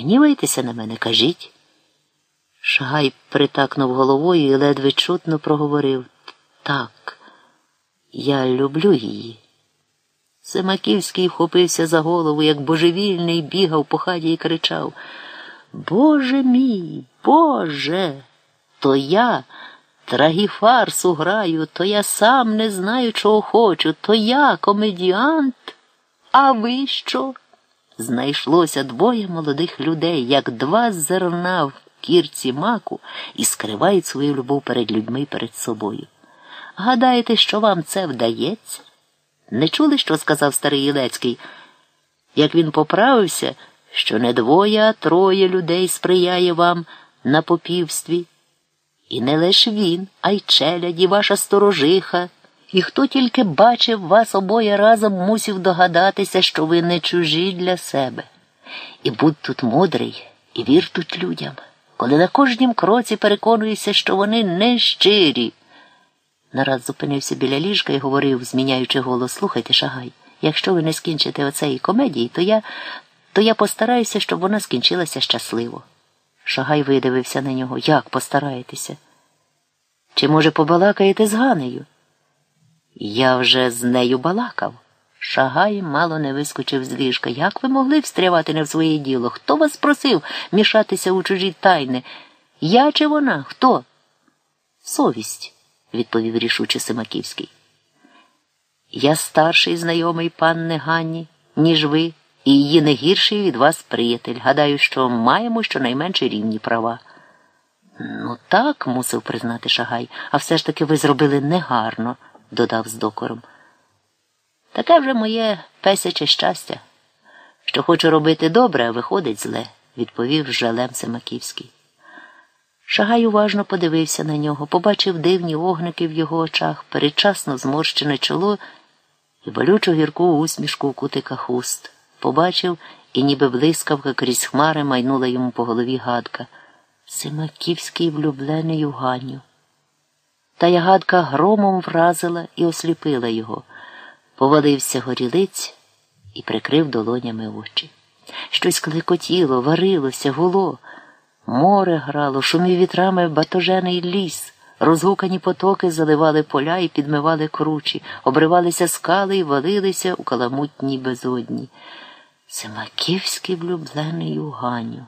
гнівайтеся на мене, кажіть. Шагай притакнув головою і ледве чутно проговорив так, я люблю її. Семаківський вхопився за голову, як божевільний, бігав по хаті і кричав Боже мій, Боже, то я трагіфарсу граю, то я сам не знаю, чого хочу, то я комедіант, а ви що? Знайшлося двоє молодих людей, як два зерна в кірці маку, і скривають свою любов перед людьми перед собою. Гадаєте, що вам це вдається? Не чули, що сказав старий Ілецький? Як він поправився, що не двоє, а троє людей сприяє вам на попівстві. І не лише він, а й челяді, ваша сторожиха. І хто тільки бачив вас обоє разом, мусів догадатися, що ви не чужі для себе. І будь тут мудрий, і вір тут людям, коли на кожнім кроці переконуєшся, що вони не щирі. Нараз зупинився біля ліжка і говорив, зміняючи голос, слухайте, шагай, якщо ви не скінчите оцеї комедії, то я то я постараюся, щоб вона скінчилася щасливо. Шагай видивився на нього. Як постараєтеся? Чи, може, побалакаєте з Ганею? Я вже з нею балакав. Шагай мало не вискочив з ліжка. Як ви могли встрявати не в своє діло? Хто вас просив мішатися у чужі тайни? Я чи вона? Хто? Совість, відповів рішуче Семаківський. Я старший знайомий панне Ганні, ніж ви, і її не гірший від вас приятель. Гадаю, що маємо щонайменше рівні права. Ну, так, мусив признати Шагай, а все ж таки ви зробили негарно, додав з докором. Таке вже моє песяче щастя. Що хочу робити добре, а виходить зле, відповів жалем Семаківський. Шагай уважно подивився на нього, побачив дивні вогники в його очах, передчасно зморщене чоло і болючу гірку усмішку у кутиках уст. Побачив, і ніби блискавка крізь хмари майнула йому по голові гадка. Семаківський влюблений у Ганю. Та ягадка громом вразила і осліпила його. Повалився горілиць і прикрив долонями очі. Щось клекотіло, варилося, гуло. Море грало, шумів вітрами батожений ліс, розгукані потоки заливали поля і підмивали кручі, обривалися скали і валилися у каламутній безодні. Семаківський влюблений у Ганю.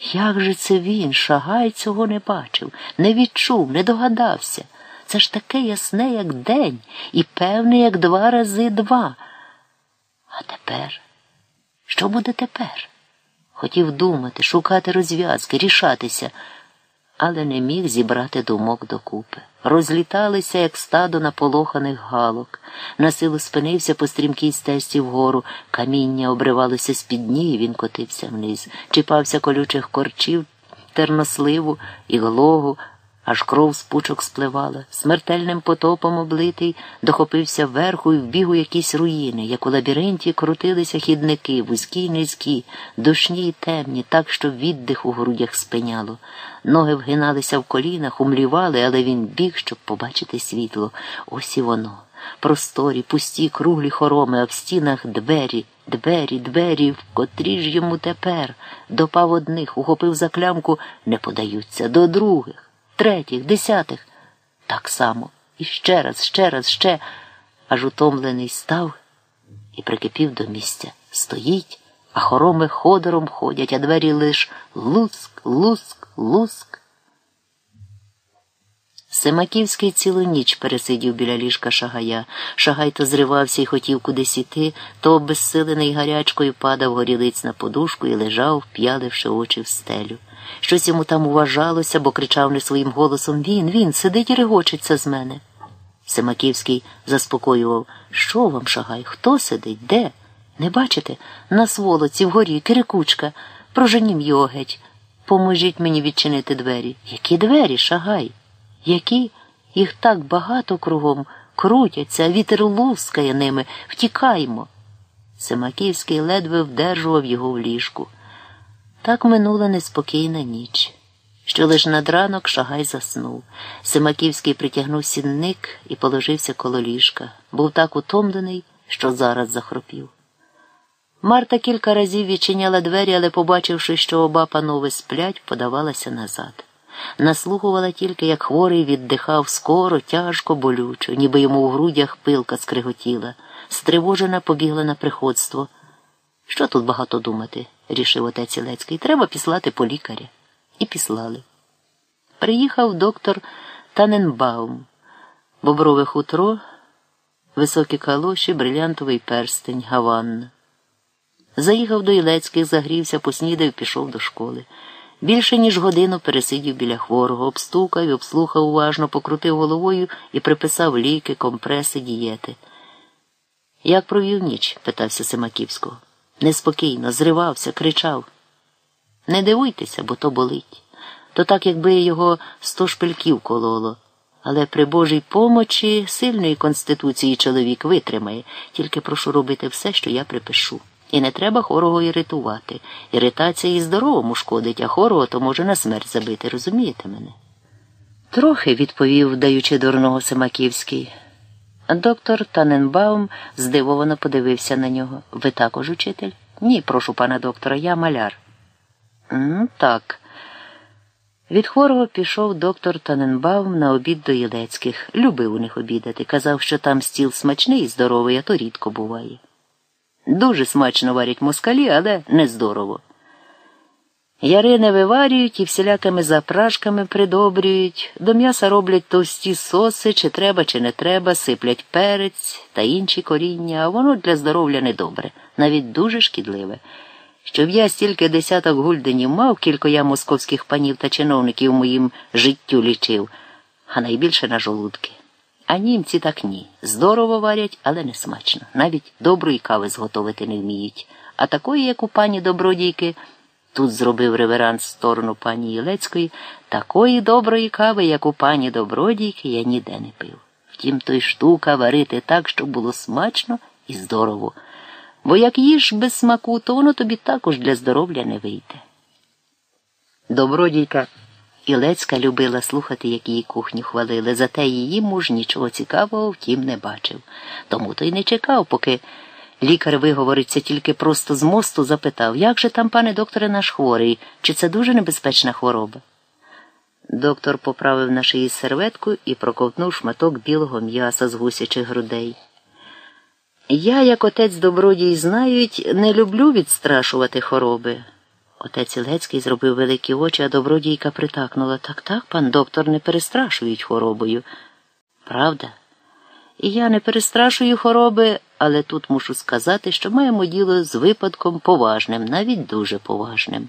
Як же це він, шагай, цього не бачив, не відчув, не догадався. Це ж таке ясне, як день, і певне, як два рази два. А тепер? Що буде тепер? Хотів думати, шукати розв'язки, рішатися, але не міг зібрати думок докупи. Розліталися, як стадо наполоханих галок. Насилу спинився по стрімкій стежці вгору, каміння обривалося з під дні, і він котився вниз, чіпався колючих корчів, терносливу і глогу, аж кров з пучок спливала. Смертельним потопом облитий дохопився вверху і вбіг у якісь руїни, як у лабіринті крутилися хідники, вузькі й низькі, душні й темні, так, що віддих у грудях спиняло. Ноги вгиналися в колінах, умлівали, але він біг, щоб побачити світло. Ось і воно. Просторі, пусті, круглі хороми, а в стінах двері, двері, двері, в котрі ж йому тепер допав одних, ухопив за клямку, не подаються, до других третіх, десятих. Так само. І ще раз, ще раз, ще, аж утомлений став і прикипів до місця. Стоїть, а хороми ходором ходять, а двері лиш луск, луск, луск. Семаківський цілу ніч пересидів біля ліжка шагая. Шагай то зривався і хотів кудись іти, то обезсилений гарячкою падав горілиць на подушку і лежав, п'яливши очі в стелю. Щось йому там уважалося, бо кричав не своїм голосом Він, він, сидить і регочеться з мене. Семаківський заспокоював Що вам, шагай? Хто сидить? Де? Не бачите? На сволоці, вгорі, кирикучка. Проженім його геть. Поможіть мені відчинити двері. Які двері, шагай? Які? Їх так багато кругом крутяться, вітер лускає ними. Втікаймо. Семаківський ледве вдержував його в ліжку. Так минула неспокійна ніч. Що лиш над ранок шагай заснув. Семаківський притягнув сінник і положився коло ліжка. Був так утомлений, що зараз захропів. Марта кілька разів відчиняла двері, але, побачивши, що оба панове сплять, подавалася назад. Наслухувала тільки, як хворий віддихав скоро, тяжко, болючо, ніби йому в грудях пилка скриготіла. Стривожена побігла на приходство. Що тут багато думати, рішив отець Ілецький. Треба післати по лікаря. І післали. Приїхав доктор Таненбаум, боброве хутро, високі калоші, брилянтовий перстень, гаванна. Заїхав до Ілецьких, загрівся, поснідав, пішов до школи. Більше ніж годину пересидів біля хворого, обстукав обслухав уважно, покрутив головою і приписав ліки, компреси, дієти. Як провів ніч? питався Семаківського. Неспокійно, зривався, кричав. Не дивуйтеся, бо то болить. То так, якби його сто шпильків кололо. Але при Божій помочі сильної конституції чоловік витримає, тільки прошу робити все, що я припишу. І не треба хорого іритувати. Іритація і здоровому шкодить, а хорого то може на смерть забити, розумієте мене? Трохи, відповів, даючи дурного Семаківський. Доктор Таненбаум здивовано подивився на нього. Ви також учитель? Ні, прошу пана доктора, я маляр. «Ну, Так. Від хворого пішов доктор Таненбаум на обід до Єлецьких. Любив у них обідати. Казав, що там стіл смачний і здоровий, а то рідко буває. Дуже смачно варять москалі, але не здорово. Ярини виварюють і всілякими запрашками придобрюють, до м'яса роблять товсті соси, чи треба, чи не треба, сиплять перець та інші коріння, а воно для здоров'я недобре, навіть дуже шкідливе. Щоб я стільки десяток гульденів мав, кілько я московських панів та чиновників моїм життю лічив, а найбільше на жолудки. А німці так ні. Здорово варять, але не смачно. Навіть доброї кави зготовити не вміють. А такої, як у пані добродійки, тут зробив реверанс в сторону пані Єлецької, такої доброї кави, як у пані добродійки, я ніде не пив. Втім, то й штука варити так, щоб було смачно і здорово. Бо як їж без смаку, то воно тобі також для здоров'я не вийде. Добродійка. Ілецька любила слухати, як її кухню хвалили, зате її муж нічого цікавого втім не бачив. Тому то й не чекав, поки лікар виговориться тільки просто з мосту, запитав, як же там, пане докторе, наш хворий, чи це дуже небезпечна хвороба? Доктор поправив на шиї серветку і проковтнув шматок білого м'яса з гусячих грудей. Я, як отець добродій, знають, не люблю відстрашувати хвороби. Отець Ілецький зробив великі очі, а добродійка притакнула. Так, так, пан доктор, не перестрашують хворобою. Правда? І я не перестрашую хвороби, але тут мушу сказати, що маємо діло з випадком поважним, навіть дуже поважним.